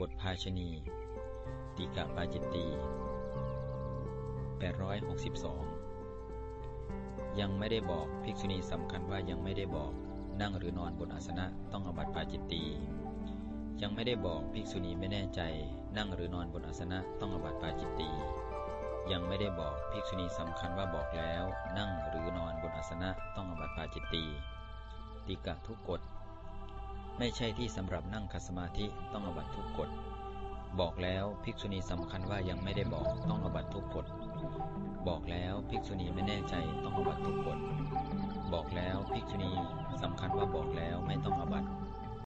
บทภาชณีติกะปาจิตตี862 ยังไม่ได้บอกภิกษุณีสำคัญว่ายังไม่ได้บอกนั่งหรือนอนบนอาสนะต้องอบัติปาจิตตียังไม่ได้บอกภิกษุณีไม่แน่ใจ นั่งหรือนอนบนอาสนะต้องอบัติปาจิตตียังไม่ได้บอกภิกษุณีสำคัญว่าบอกแล้ว นั่งหรือนอนบนอาสนะต้องอบัติปาจิตตีติกะทุกกฎ ไม่ใช่ที่สำหรับนั่งคัสมาธิต้องอบัตทุกกฎ บอกแล้วภิกษุณีสำคัญว่ายังไม่ได้บอกต้องอบัตทุกกฎ บอกแล้วภิกษุณีไม่แน่ใจต้องอบัตทุกกฎ บอกแล้วภิกษุณีสำคัญว่าบอกแล้วไม่ต้องอบัต